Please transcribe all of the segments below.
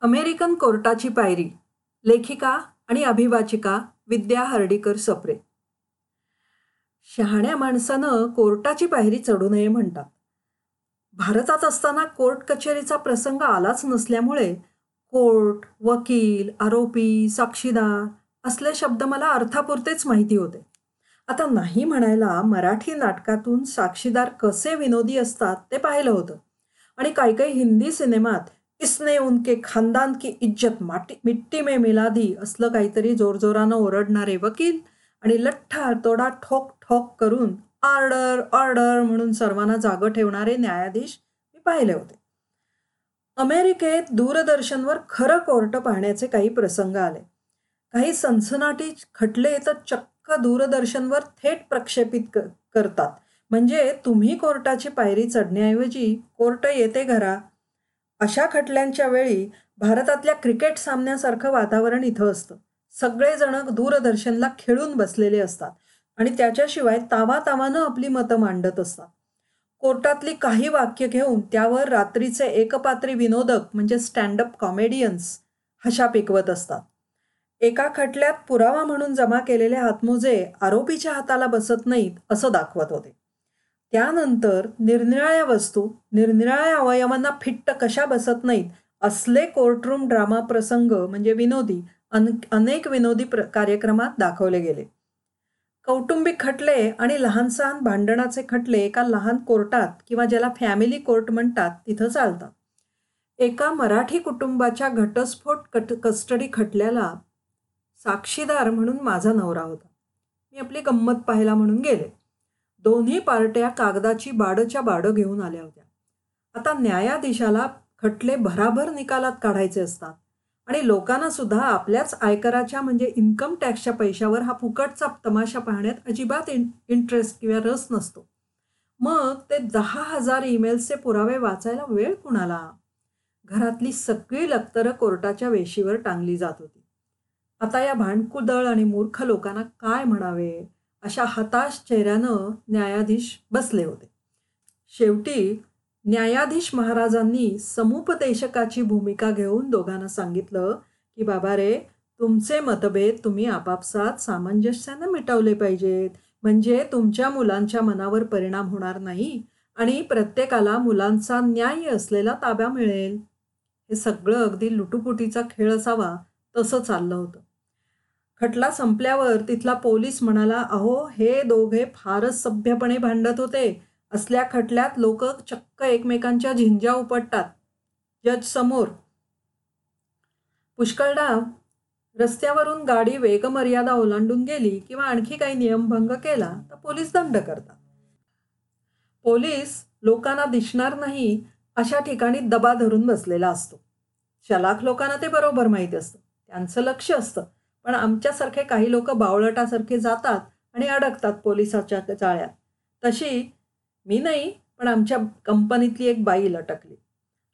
American कोर्टाची पायरी लेखिका आणि अभिवाचिका विद्या हर्डीकर सप्रे. शहाण्या माणसानं कोर्टाची पायरी चढू नये म्हणतात. भारतात असताना कोर्ट कचेरीचा प्रसंग आलाच नसल्यामुळे कोर्ट वकील आरोपी साक्षीदार असले शब्द मला अर्थापुरतेच माहिती होते. आता नाही म्हणायला मराठी नाटकातून साक्षीदार कसे विनोदी असतात ते पाहिलं होतं. आणि काही काही हिंदी सिनेमात इसने उनके खानदान की इज्जत माटी मिट्टी में मिला दी. असलं काहीतरी जोरजोरानं ओरडणारे वकील आणि लठ्ठा तोडा ठोक ठोक करून ऑर्डर ऑर्डर म्हणून सर्वांना जागं ठेवणारे न्यायाधीश मी पाहिले होते. अमेरिकेत दूरदर्शनवर खरं कोर्ट पाहण्याचे काही प्रसंग आले. काही सनसनाटी खटले तर चक्क दूरदर्शनवर थेट प्रक्षेपित करतात. म्हणजे तुम्ही कोर्टाची पायरी चढण्याऐवजी कोर्ट येते घरा? अशा खटल्यांच्या वेळी भारतातल्या क्रिकेट सामन्यासारखं वातावरण इथं असतं. सगळेजण दूरदर्शनला खेळून बसलेले असतात आणि त्याच्याशिवाय तावातावानं आपली मतं मांडत असतात. कोर्टातली काही वाक्य घेऊन त्यावर रात्रीचे एकपात्री विनोदक म्हणजे स्टँडअप कॉमेडियन्स हशा पिकवत असतात. एका खटल्यात पुरावा म्हणून जमा केलेले हातमोजे आरोपीच्या हाताला बसत नाहीत असं दाखवत होते. त्यानंतर निरनिराळ्या वस्तू निरनिराळ्या अवयवांना फिट्ट कशा बसत नाहीत? असले कोर्टरूम ड्रामा प्रसंग म्हणजे विनोदी अन अनेक विनोदी प्र कार्यक्रमात दाखवले गेले. कौटुंबिक खटले आणि लहानसहान भांडणाचे खटले एका लहान कोर्टात किंवा ज्याला फॅमिली कोर्ट म्हणतात तिथं चालतात. एका मराठी कुटुंबाच्या घटस्फोट कट कस्टडी खटल्याला साक्षीदार म्हणून माझा नवरा होता. मी आपली गंमत पाहायला म्हणून गेले. दोन्ही पार्ट्या कागदाची बाडच्या बाडं घेऊन आल्या होत्या. आता न्यायाधीशाला खटले भराभर निकालात काढायचे असतात आणि लोकांना सुद्धा आपल्याच आयकराच्या म्हणजे इन्कम टॅक्सच्या पैशावर हा फुकटचा तमाशा पाहण्यात अजिबात इन इंटरेस्ट किंवा रस नसतो. मग ते दहा हजार ईमेल्सचे पुरावे वाचायला वेळ कुणाला? घरातली सगळी लक्तरं कोर्टाच्या वेशीवर टांगली जात होती. आता या भांडकुदळ आणि मूर्ख लोकांना काय म्हणावे? अशा हताश चेहऱ्यानं न्यायाधीश बसले होते. शेवटी न्यायाधीश महाराजांनी समुपदेशकाची भूमिका घेऊन दोघांना सांगितलं की बाबा रे तुमचे मतभेद तुम्ही आपापसात सामंजस्यानं मिटवले पाहिजेत. म्हणजे तुमच्या मुलांच्या मनावर परिणाम होणार नाही आणि प्रत्येकाला मुलांचा न्याय असलेला ताब्या मिळेल. हे सगळं अगदी लुटुपुटीचा खेळ असावा तसं चाललं होतं. खटला संपल्यावर तिथला पोलीस म्हणाला अहो हे दोघे फारच सभ्यपणे भांडत होते. असल्या खटल्यात लोक चक्क एकमेकांच्या झिंजा उपटतात. जज समोर पुष्कळदा रस्त्यावरून गाडी वेगमर्यादा ओलांडून गेली किंवा आणखी काही नियमभंग केला तर पोलीस दंड करतात. पोलीस लोकांना दिसणार नाही अशा ठिकाणी दबा धरून बसलेला असतो. शलाख लोकांना ते बरोबर माहीत असतं. त्यांचं लक्ष असतं. पण आमच्यासारखे काही लोक बावळटासारखे जातात आणि अडकतात पोलिसाच्या जाळ्यात. तशी मी नाही पण आमच्या कंपनीतली एक बाई लटकली.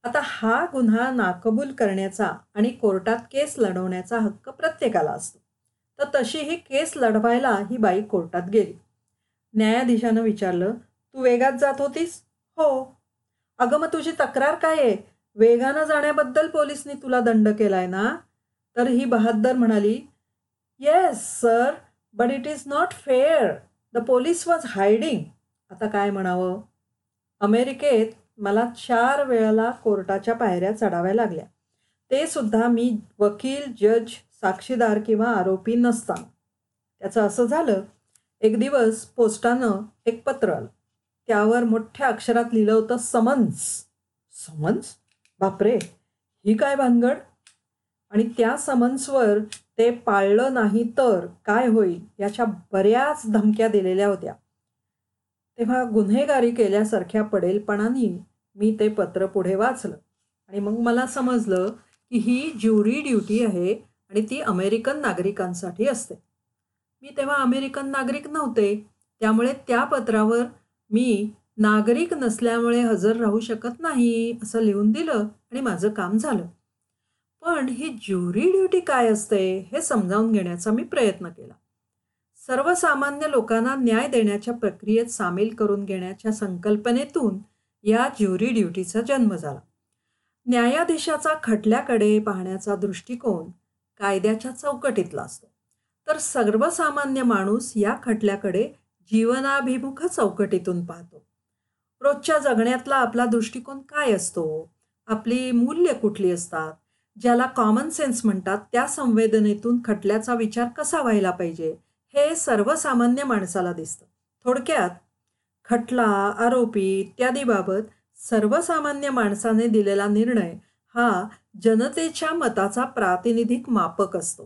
आता हा गुन्हा नाकबूल करण्याचा आणि कोर्टात केस लढवण्याचा हक्क प्रत्येकाला असतो. तर तशी ही केस लढवायला ही बाई कोर्टात गेली. न्यायाधीशानं विचारलं तू वेगात जात होतीस? हो. अगं मग तुझी तक्रार काय आहे? वेगानं जाण्याबद्दल पोलिसनी तुला दंड केलाय ना? तर ही बहाद्दर म्हणाली yes sir but it is not fair the police was hiding आता काय म्हणावं? अमेरिकेत मला चार वेळेला कोर्टाच्या पायऱ्या चढाव्या लागल्या. ते सुद्धा मी वकील जज साक्षीदार किंवा आरोपी नसताना त्याचं असं झालं एक दिवस पोस्टानं एक पत्र आलं. त्यावर मोठ्या अक्षरात लिहिलं होतं समन्स. समन्स? बापरे ही काय भानगड? आणि त्या समन्सवर ते पाळलं नाही तर काय होईल? याच्या बऱ्याच धमक्या दिलेल्या होत्या. तेव्हा गुन्हेगारी केल्यासारख्या पडेलपणाने मी ते पत्र पुढे वाचलं. आणि मग मला समजलं की ही ज्युरी ड्युटी आहे आणि ती अमेरिकन नागरिकांसाठी असते. मी तेव्हा अमेरिकन नागरिक नव्हते. त्यामुळे त्या पत्रावर मी नागरिक नसल्यामुळे हजर राहू शकत नाही असं लिहून दिलं आणि माझं काम झालं. पण ही ज्युरी ड्युटी काय असते हे समजावून घेण्याचा मी प्रयत्न केला. सर्वसामान्य लोकांना न्याय देण्याच्या प्रक्रियेत सामील करून घेण्याच्या संकल्पनेतून या ज्युरी ड्युटीचा जन्म झाला. न्यायाधीशाचा खटल्याकडे पाहण्याचा दृष्टिकोन कायद्याच्या चौकटीतला असतो. तर सर्वसामान्य माणूस या खटल्याकडे जीवनाभिमुख चौकटीतून पाहतो. रोजच्या जगण्यातला आपला दृष्टिकोन काय असतो? आपली मूल्य कुठली असतात? ज्याला कॉमन सेन्स म्हणतात त्या संवेदनेतून खटल्याचा विचार कसा व्हायला पाहिजे हे सर्वसामान्य माणसाला दिसतं. थोडक्यात खटला आरोपी इत्यादीबाबत सर्वसामान्य माणसाने दिलेला निर्णय हा जनतेच्या मताचा प्रातिनिधिक मापक असतो.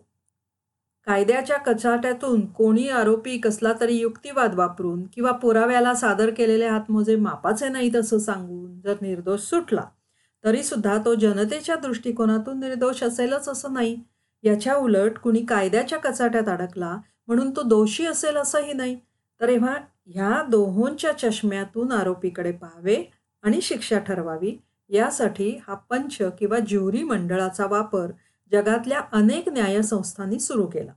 कायद्याच्या कचाट्यातून कोणी आरोपी कसला तरी युक्तिवाद वापरून किंवा पुराव्याला सादर केलेले हातमोजे मापाचे नाहीत असं सांगून जर निर्दोष सुटला तरीसुद्धा तो जनतेच्या दृष्टिकोनातून निर्दोष असेलच असं नाही. याच्या उलट कुणी कायद्याच्या कचाट्यात अडकला म्हणून तो दोषी असेल असंही नाही. तर एव्हा ह्या दोहोंच्या चष्म्यातून आरोपीकडे पाहावे आणि शिक्षा ठरवावी यासाठी हा पंच किंवा ज्युरी मंडळाचा वापर जगातल्या अनेक न्यायसंस्थांनी सुरू केला.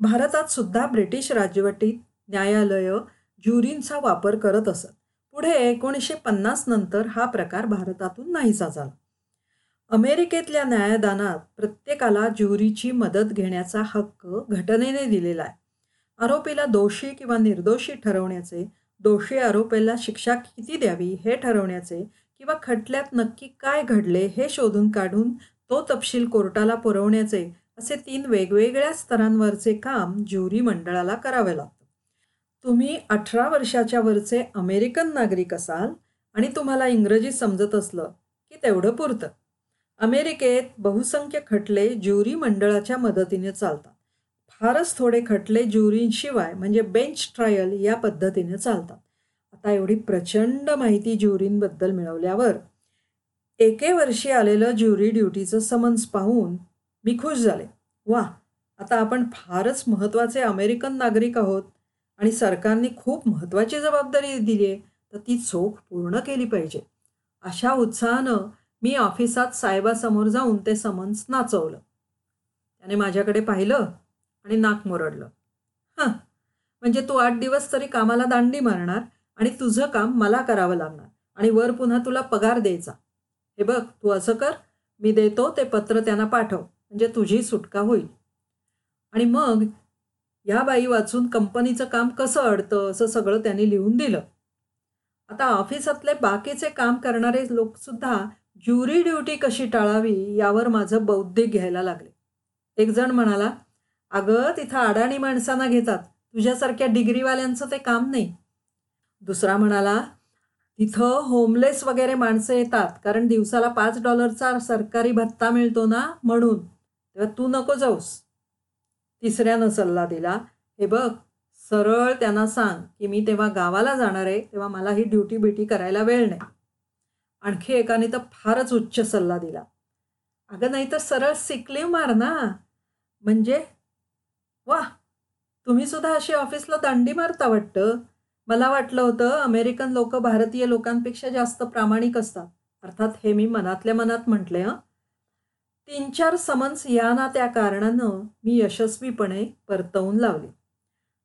भारतात सुद्धा ब्रिटिश राजवटीत न्यायालय ज्युरींचा वापर करत असत. पुढे एकोणीसशे पन्नास नंतर हा प्रकार भारतातून नाहीसा झाला. अमेरिकेतल्या न्यायदानात प्रत्येकाला ज्युरीची मदत घेण्याचा हक्क घटनेने दिलेला आहे. आरोपीला दोषी किंवा निर्दोषी ठरवण्याचे दोषी आरोपीला शिक्षा किती द्यावी हे ठरवण्याचे किंवा खटल्यात नक्की काय घडले हे शोधून काढून तो तपशील कोर्टाला पुरवण्याचे असे तीन वेगवेगळ्या स्तरांवरचे काम ज्युरी मंडळाला करावे लागतं. तुम्ही अठरा वर्षाच्या वरचे अमेरिकन नागरिक असाल आणि तुम्हाला इंग्रजी समजत असलं की तेवढं पुरतं. अमेरिकेत बहुसंख्य खटले ज्युरी मंडळाच्या मदतीने चालतात. फारच थोडे खटले ज्युरींशिवाय म्हणजे बेंच ट्रायल या पद्धतीने चालतात. आता एवढी प्रचंड माहिती ज्युरींबद्दल मिळवल्यावर एके वर्षी आलेलं ज्युरी ड्युटीचं समन्स पाहून मी खुश झाले. वा आता आपण फारच महत्त्वाचे अमेरिकन नागरिक आहोत. आणि सरकारने खूप महत्त्वाची जबाबदारी दिली आहे तर ती चोख पूर्ण केली पाहिजे. अशा उत्साहानं मी ऑफिसात साहेबासमोर जाऊन ते समन्स नाचवलं. त्याने माझ्याकडे पाहिलं आणि नाक मोरडलं. हां म्हणजे तू आठ दिवस तरी कामाला दांडी मारणार आणि तुझं काम मला करावं लागणार आणि वर पुन्हा तुला पगार द्यायचा. हे बघ तू असं कर मी देतो ते पत्र त्यांना पाठव म्हणजे तुझी सुटका होईल. आणि मग ह्या बाई वाचून कंपनीचं काम कसं अडतं असं सगळं त्यांनी लिहून दिलं. आता ऑफिसातले बाकीचे काम करणारे लोकसुद्धा ज्युरी ड्युटी कशी टाळावी यावर माझं बौद्धिक घ्यायला लागले. एक जण म्हणाला अगं तिथं अडाणी माणसांना घेतात. तुझ्यासारख्या डिग्रीवाल्यांचं ते काम नाही. दुसरा म्हणाला तिथं होमलेस वगैरे माणसं येतात कारण दिवसाला पाच डॉलरचा सरकारी भत्ता मिळतो ना म्हणून. तेव्हा तू नको जाऊस. तिसऱ्यानं सल्ला दिला हे बघ सरळ त्यांना सांग की मी तेव्हा गावाला जाणार आहे तेव्हा मला ही ड्युटी बिटी करायला वेळ नाही. आणखी एकाने तर फारच उच्च सल्ला दिला. अगं नाही तर सरळ सिकलीव मार ना. म्हणजे वा तुम्ही सुद्धा अशी ऑफिसला दांडी मारता वाटतं? मला वाटलं होतं अमेरिकन लोक भारतीय लोकांपेक्षा जास्त प्रामाणिक असतात. अर्थात हे मी मनातल्या मनात म्हटले हं. तीन चार समन्स या ना त्या कारणानं मी यशस्वीपणे परतवून लावले.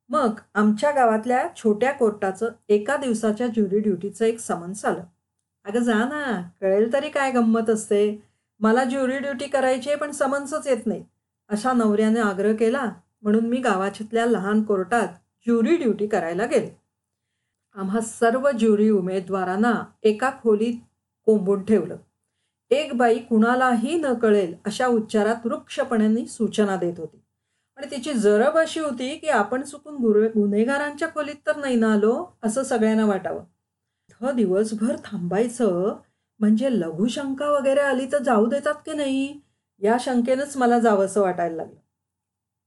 मग आमच्या गावातल्या छोट्या कोर्टाचं एका दिवसाच्या ज्युरी ड्युटीचं एक समन्स आलं. अगं जा ना कळेल तरी काय गंमत असते. मला ज्युरी ड्युटी करायची आहे पण समन्सच येत नाही. अशा नवऱ्याने आग्रह केला म्हणून मी गावाच्यातल्या लहान कोर्टात ज्युरी ड्युटी करायला गेले. आम्हा सर्व ज्युरी उमेदवारांना एका खोलीत कोंबून ठेवलं. एक बाई कुणालाही न कळेल अशा उच्चारात वृक्षपणाने सूचना देत होती. आणि तिची जरब अशी होती की आपण चुकून गुरु गुन्हेगारांच्या खोलीत तर नाही ना आलो असं सगळ्यांना वाटावं. इथं दिवसभर थांबायचं म्हणजे लघुशंका वगैरे आली तर जाऊ देतात की नाही? या शंकेनंच मला जावंसं वाटायला लागलं.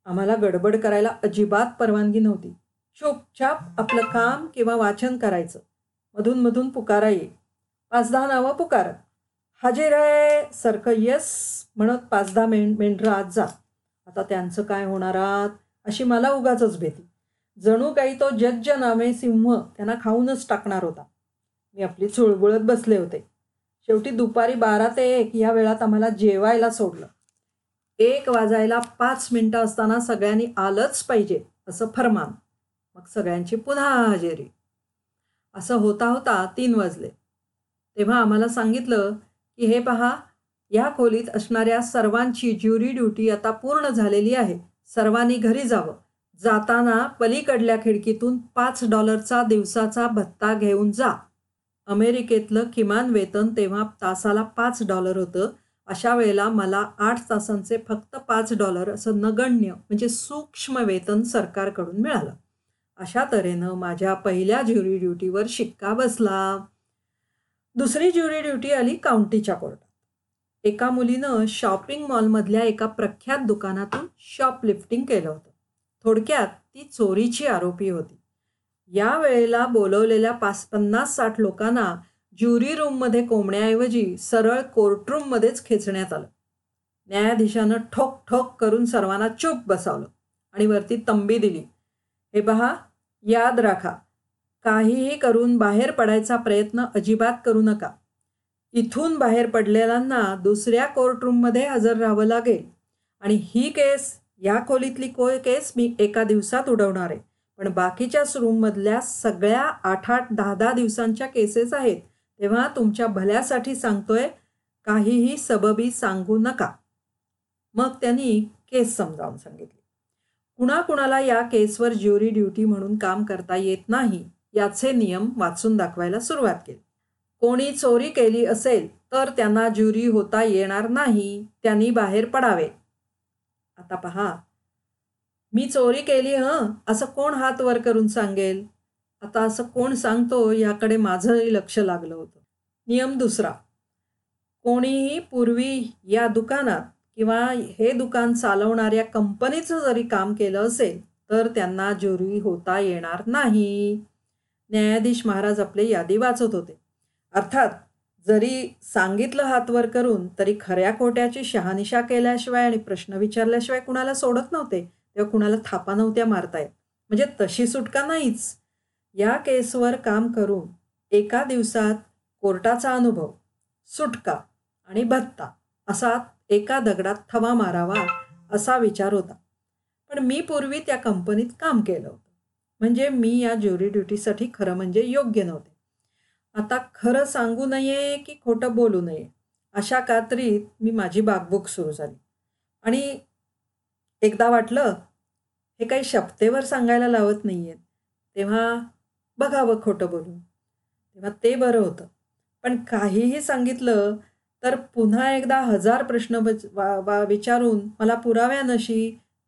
आम्हाला गडबड करायला अजिबात परवानगी नव्हती. चुपचाप आपलं काम किंवा वाचन करायचं. मधून मधून पुकारा येईल पाच दहा नावं पुकारत. हाजीर आहे सारखं येस म्हणत पाच दहा मेंढ मेंढरं आत जा. आता त्यांचं काय होणार आहात अशी मला उगाच भीती. जणू काही तो जज्ज नामे सिंह त्यांना खाऊनच टाकणार होता. मी आपली चुळबुळत बसले होते. शेवटी दुपारी बारा ते एक या वेळात आम्हाला जेवायला सोडलं. एक वाजायला पाच मिनटं असताना सगळ्यांनी आलंच पाहिजे असं फरमान. मग सगळ्यांची पुन्हा हजेरी. असं होता होता तीन वाजले. तेव्हा आम्हाला सांगितलं की हे पहा या खोलीत असणाऱ्या सर्वांची ज्युरी ड्युटी आता पूर्ण झालेली आहे. सर्वांनी घरी जावं. जाताना पलीकडल्या खिडकीतून पाच डॉलरचा दिवसाचा भत्ता घेऊन जा. अमेरिकेतलं किमान वेतन तेव्हा तासाला पाच डॉलर होतं. अशा वेळेला मला आठ तासांचे फक्त पाच डॉलर असं नगण्य म्हणजे सूक्ष्म वेतन सरकारकडून मिळालं. अशा तऱ्हेनं माझ्या पहिल्या ज्युरी ड्युटीवर शिक्का बसला. दुसरी ज्युरी ड्युटी आली काउंटीच्या कोर्टात एका मुलीनं शॉपिंग मॉलमधल्या एका प्रख्यात दुकानातून शॉपलिफ्टिंग केलं होतं. थोडक्यात ती चोरीची आरोपी होती. या वेळेला बोलवलेल्या पाच पन्नास साठ लोकांना ज्युरी रूममध्ये कोंबण्याऐवजी सरळ कोर्टरूममध्येच खेचण्यात आलं. न्यायाधीशानं ठोक ठोक करून सर्वांना चूप बसावलं आणि वरती तंबी दिली. हे पहा याद राखा काहीही करून बाहेर पडायचा प्रयत्न अजिबात करू नका. इथून बाहेर पडलेल्यांना दुसऱ्या कोर्टरूममध्ये हजर राहावं लागेल. आणि ही केस या खोलीतली कोय केस मी एका दिवसात उडवणार. आहे पण बाकीच्याच रूममधल्या सगळ्या आठ आठ दहा दहा दिवसांच्या केसेस आहेत. तेव्हा तुमच्या भल्यासाठी सांगतोय काहीही सबबी सांगू नका. मग त्यांनी केस समजावून सांगितली. कुणाकुणाला या केसवर ज्युरी ड्युटी म्हणून काम करता येत नाही. याचे नियम वाचून दाखवायला सुरुवात केली. कोणी चोरी केली असेल तर त्यांना ज्युरी होता येणार नाही त्यांनी बाहेर पडावे. आता पहा. मी चोरी केली ह? असं कोण हात वर करून सांगेल? आता असं कोण सांगतो याकडे माझंही लक्ष लागलं होतं. नियम दुसरा. कोणीही पूर्वी या दुकानात किंवा हे दुकान चालवणाऱ्या कंपनीचं जरी काम केलं असेल तर त्यांना ज्युरी होता येणार नाही. न्यायाधीश महाराज आपले यादी वाचत होते. अर्थात जरी सांगितलं हातवर करून तरी खऱ्या खोट्याची शहानिशा केल्याशिवाय आणि प्रश्न विचारल्याशिवाय कुणाला सोडत नव्हते तेव्हा कुणाला थापा नव्हत्या मारतायत म्हणजे तशी सुटका नाहीच. या केसवर काम करून एका दिवसात कोर्टाचा अनुभव सुटका आणि भत्ता असा एका दगडात थवा मारावा असा विचार होता. पण मी पूर्वी त्या कंपनीत काम केलं. म्हणजे मी या ज्युरी ड्युटीसाठी खरं म्हणजे योग्य नव्हते. आता खरं सांगू नये की खोटं बोलू नये अशा कात्रीत मी माझी बागबुक सुरू झाली. आणि एकदा वाटलं हे काही शपतेवर सांगायला लावत नाही आहेत तेव्हा बघावं खोटं बोलून. तेव्हा ते बरं होतं. पण काहीही सांगितलं तर पुन्हा एकदा हजार प्रश्न वा वा विचारून मला पुराव्यानशी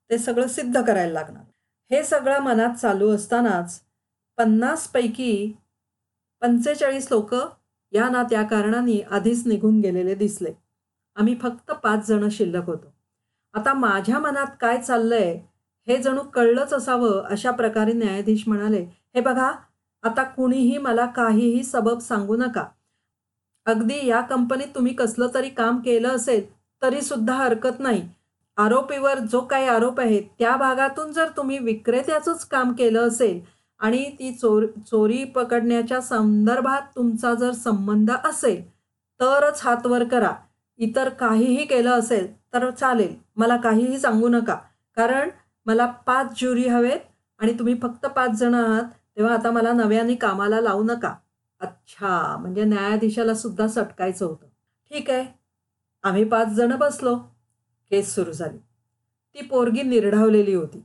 ते सगळं सिद्ध करायला लागणार. हे सगळं मनात चालू असतानाच पन्नासपैकी पंचेचाळीस लोक या ना त्या कारणाने आधीच निघून गेलेले दिसले. आम्ही फक्त पाच जण शिल्लक होतो. आता माझ्या मनात काय चाललंय हे जणू कळलंच असावं अशा प्रकारे न्यायाधीश म्हणाले हे बघा आता कुणीही मला काहीही सबब सांगू नका. अगदी या कंपनीत तुम्ही कसलं तरी काम केलं असेल तरी सुद्धा हरकत नाही. आरोपीवर जो काही आरोप आहे त्या भागातून जर तुम्ही विक्रेत्याचंच काम केलं असेल आणि ती चोर चोरी पकडण्याच्या संदर्भात तुमचा जर संबंध असेल तरच हात वर करा. इतर काहीही केलं असेल तर चालेल. मला काहीही सांगू नका. कारण मला पाच ज्युरी हवेत आणि तुम्ही फक्त पाच जण आहात तेव्हा आता मला नव्याने कामाला लावू नका. अच्छा म्हणजे न्यायाधीशाला सुद्धा सटकायचं होतं. ठीक आहे. आम्ही पाच जण बसलो. केस सुरू झाली. ती पोरगी निर्ढावलेली होती.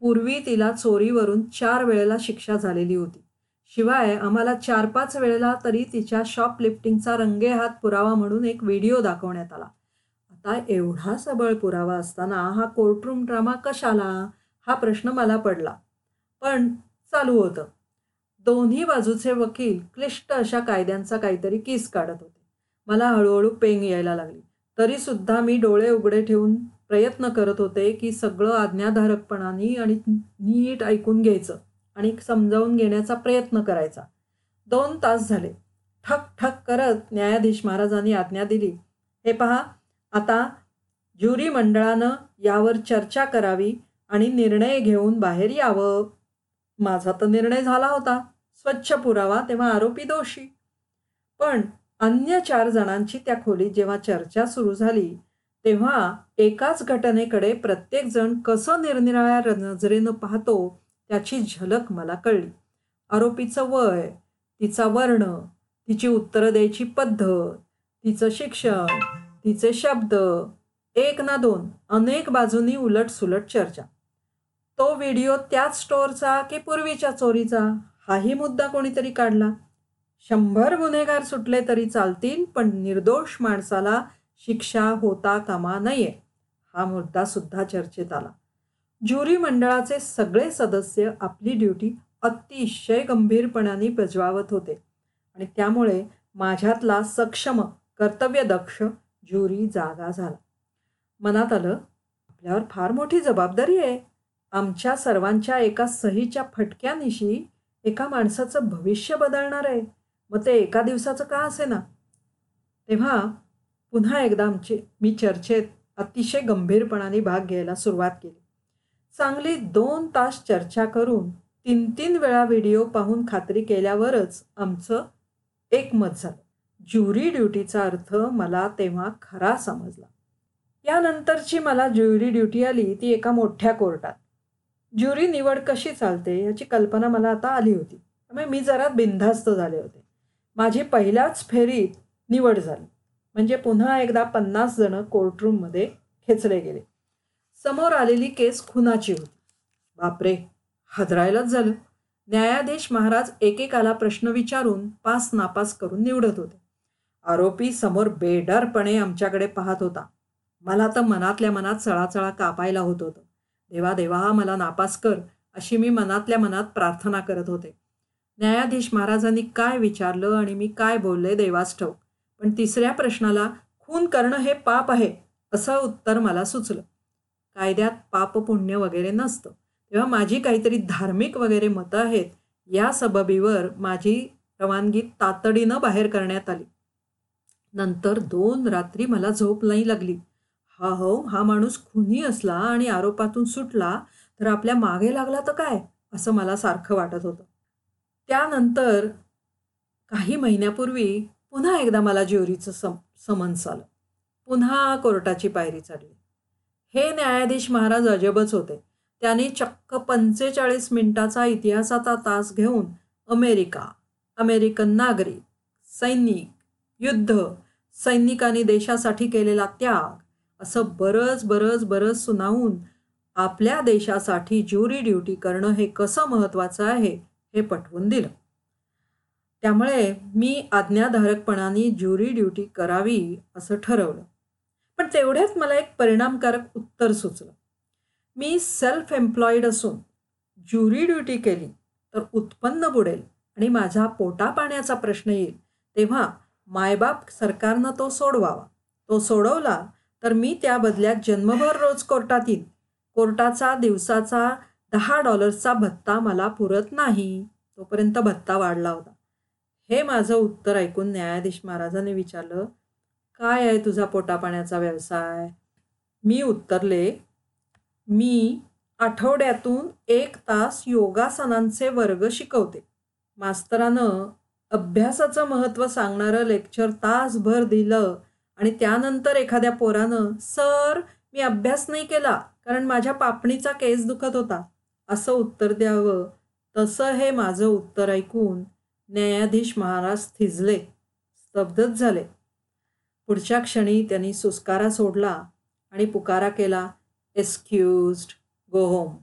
पूर्वी तिला चोरीवरून चार वेळेला शिक्षा झालेली होती. शिवाय आम्हाला चार पाच वेळेला तरी तिच्या शॉपलिफ्टिंगचा रंगेहात पुरावा म्हणून एक व्हिडिओ दाखवण्यात आला. आता एवढा सबळ पुरावा असताना हा कोर्टरूम ड्रामा कशाला? हा प्रश्न मला पडला. पण चालू होतं. दोन्ही बाजूचे वकील क्लिष्ट अशा कायद्यांचा काहीतरी किस काढत होते. मला हळूहळू पेंग यायला लागली. तरीसुद्धा मी डोळे उघडे ठेवून प्रयत्न करत होते की सगळं आज्ञाधारकपणाने आणि नीट ऐकून घ्यायचं आणि समजावून घेण्याचा प्रयत्न करायचा. दोन तास झाले. ठक ठक करत न्यायाधीश महाराजांनी आज्ञा दिली. हे पहा आता ज्युरी मंडळानं यावर चर्चा करावी आणि निर्णय घेऊन बाहेर यावं. माझा तर निर्णय झाला होता. स्वच्छ पुरावा तेव्हा आरोपी दोषी. पण अन्य चार जणांची त्या खोलीत जेव्हा चर्चा सुरू झाली तेव्हा एकाच घटनेकडे प्रत्येकजण कसं निरनिराळ्या नजरेनं पाहतो त्याची झलक मला कळली. आरोपीचं वय तिचा वर्ण तिची उत्तरं द्यायची पद्धत तिचं शिक्षण तिचे शब्द एक ना दोन अनेक बाजूंनी उलट सुलट चर्चा. तो व्हिडिओ त्याच स्टोअरचा की पूर्वीच्या चोरीचा हाही मुद्दा कोणीतरी काढला. शंभर गुन्हेगार सुटले तरी चालतील पण निर्दोष माणसाला शिक्षा होता कामा नये हा मुद्दा सुद्धा चर्चेत आला. ज्युरी मंडळाचे सगळे सदस्य आपली ड्युटी अतिशय गंभीरपणाने बजवावत होते आणि त्यामुळे माझ्यातला सक्षम कर्तव्यदक्ष ज्युरी जागा झाला. मनात आलं आपल्यावर फार मोठी जबाबदारी आहे. आमच्या सर्वांच्या एका सहीच्या फटक्यानिशी एका माणसाचं भविष्य बदलणार आहे. मग ते एका दिवसाचं का असे ना तेव्हा पुन्हा एकदा आमची मी चर्चेत अतिशय गंभीरपणाने भाग घ्यायला सुरुवात केली. चांगली दोन तास चर्चा करून तीन तीन वेळा व्हिडिओ पाहून खात्री केल्यावरच आमचं एकमत झालं. ज्युरी ड्युटीचा अर्थ मला तेव्हा खरा समजला. यानंतरची मला ज्युरी ड्युटी आली ती एका मोठ्या कोर्टात. ज्युरी निवड कशी चालते याची कल्पना मला आता आली होती. त्यामुळे मी जरा बिनधास्त झाले होते. माझी पहिल्याच फेरीत निवड झाली. म्हणजे पुन्हा एकदा पन्नास जणं कोर्टरूममध्ये खेचले गेले. समोर आलेली केस खुनाची होती. बापरे हादरायलाच झालं. न्यायाधीश महाराज एकेकाला प्रश्न विचारून पास नापास करून निवडत होते. आरोपी समोर बेडरपणे आमच्याकडे पाहत होता. मला तर मनातल्या मनात चळाचळा कापायला होत होतं. देवा देवा मला नापास कर अशी मी मनातल्या मनात प्रार्थना करत होते. न्यायाधीश महाराजांनी काय विचारलं आणि मी काय बोलले देवास ठाऊक. पण तिसऱ्या प्रश्नाला खून करणं हे पाप आहे असं उत्तर मला सुचलं. कायद्यात पाप पुण्य वगैरे नसतं. तेव्हा माझी काहीतरी धार्मिक वगैरे मतं आहेत या सबबीवर माझी रवानगी तातडीनं बाहेर करण्यात आली. नंतर दोन रात्री मला झोप नाही लागली. हा हो हा माणूस खुनी असला आणि आरोपातून सुटला तर आपल्या मागे लागला तर काय? असं मला सारखं वाटत होतं. त्यानंतर काही महिन्यापूर्वी पुन्हा एकदा मला ज्युरीचं सम समन्स आलं. पुन्हा कोर्टाची पायरी चढली. हे न्यायाधीश महाराज अजबच होते. त्यांनी चक्क पंचेचाळीस मिनिटाचा इतिहासाचा तास घेऊन अमेरिका अमेरिकन नागरिक सैनिक युद्ध सैनिकांनी देशासाठी केलेला त्याग असं बरंच बरंच बरंच सुनावून आपल्या देशासाठी ज्युरी ड्युटी करणं हे कसं महत्त्वाचं आहे हे पटवून दिलं. त्यामुळे मी आज्ञाधारकपणाने ज्युरी ड्युटी करावी असं ठरवलं. पण तेवढ्याच मला एक परिणामकारक उत्तर सुचलं. मी सेल्फ एम्प्लॉईड असून ज्युरी ड्युटी केली तर उत्पन्न बुडेल आणि माझा पोटापाण्याचा प्रश्न येईल. तेव्हा मायबाप सरकारनं तो सोडवावा. तो सोडवला तर मी त्या बदल्यात जन्मभर रोज कोर्टात येईन. कोर्टाचा दिवसाचा दहा डॉलर्सचा भत्ता मला पुरत नाही. तोपर्यंत भत्ता वाढला होता. हे माझं उत्तर ऐकून न्यायाधीश महाराजांनी विचारलं काय आहे तुझा पोटापाण्याचा व्यवसाय? मी उत्तरले मी आठवड्यातून एक तास योगासनांचे वर्ग शिकवते. मास्तरानं अभ्यासाचं महत्त्व सांगणारं लेक्चर तासभर दिलं आणि त्यानंतर एखाद्या पोरानं सर मी अभ्यास नाही केला कारण माझ्या पापणीचा केस दुखत होता. असं उत्तर द्यावं. तसं हे माझं उत्तर ऐकून न्यायाधीश महाराज थिजले. स्तब्धच झाले. पुढच्या क्षणी त्यांनी सुस्कारा सोडला आणि पुकारा केला एक्सक्यूज्ड गो होम